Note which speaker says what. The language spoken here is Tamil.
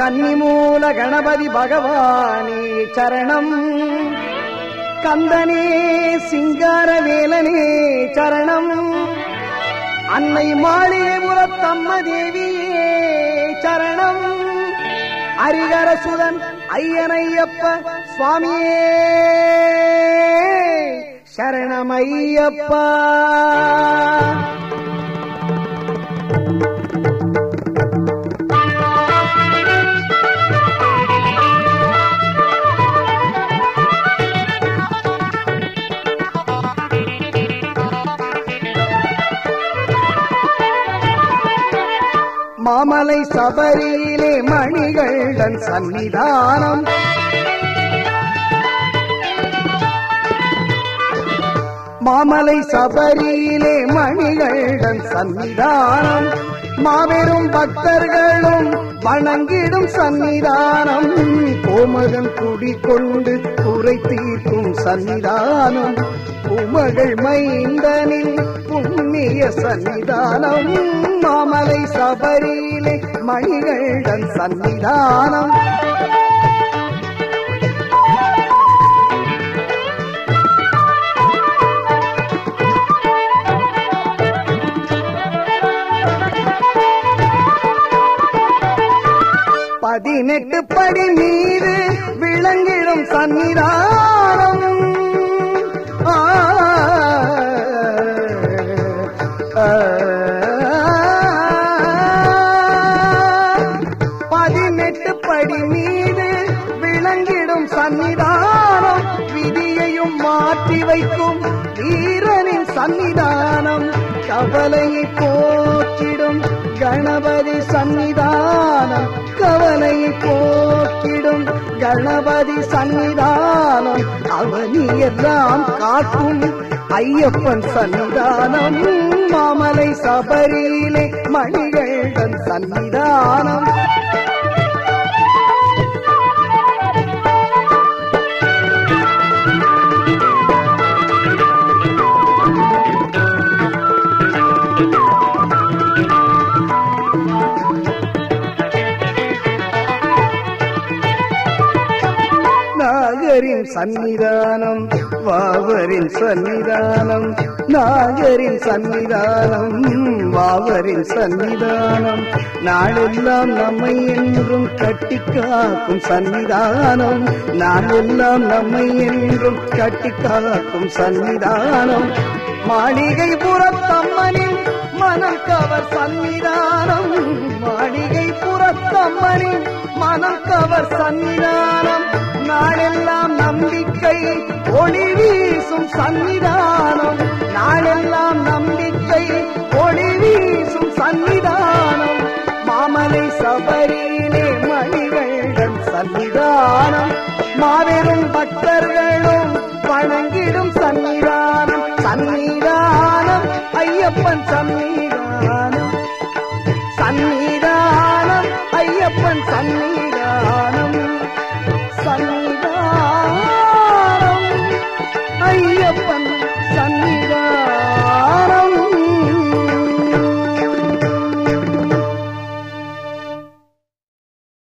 Speaker 1: கன்னிமூல கணபதி பகவானே சரணம். கந்தனே சிங்காரவேலனே சரணம். அன்னை மாளிகைபுரத்தம்ம தேவியே சரணம். அரிகரசுதன் ஐயனையப்ப சுவாமியே சரணமையப்பா. மாமலை சபரியிலே மணிகள்டன் சன்னிதானம் மாமலை சபரியிலே மணிகள்டன் சன்னிதானம் மாபெரும் பக்தர்களும் வணங்கிடும் சன்னிதானம் கோமகன் குடிக்கொண்டு குறை தீர்க்கும் சன்னிதானம் உமகள் மைந்தனின் புண்ணிய சன்னிதானம். மாமலை சபரியிலே மணிகள்டன் சன்னிதானம். பதினெட்டு படி மீது விளங்கிடும் சன்னிதானம். படி மீது விளங்கிடும் சன்னிதானம் விதியையும் மாற்றி வைக்கும் வீரனின் சன்னிதானம் கவலையை போக்கிடும் கணபதி சன்னிதானம் கவலையை போக்கிடும் கணபதி சன்னிதானம் அவனி எல்லாம் காக்கும் ஐயப்பன் சன்னிதானம் மாமலை சபரியிலே மணிகள் தன் சன்னிதானம் சன்னிதானம் வாவரின் சன்னிதானம் நாகரின் சன்னிதானம் வாவரின் சன்னிதானம் நாளெல்லாம் நம்மை என்றும் கட்டி காக்கும் சன்னிதானம் நாளெல்லாம் நம்மை என்றும் கட்டி காக்கும் சன்னிதானம் மாளிகை புறத்தம்மனின் மனம் கவர் சன்னிதானம் மாளிகை புறத்தம்மனின் மனம் கவர் சன்னி நம்பிக்கை ஒளி வீசும் சன்னிதானம் நாளெல்லாம் நம்பிக்கை ஒளி வீசும் சன்னிதானம் மாமலை சபரியிலே மணிகண்டன் சன்னிதானம் மாபெரும் பக்தர்களும் வணங்கிடும் சன்னிதானம் சன்னிதானம் ஐயப்பன் சன்னி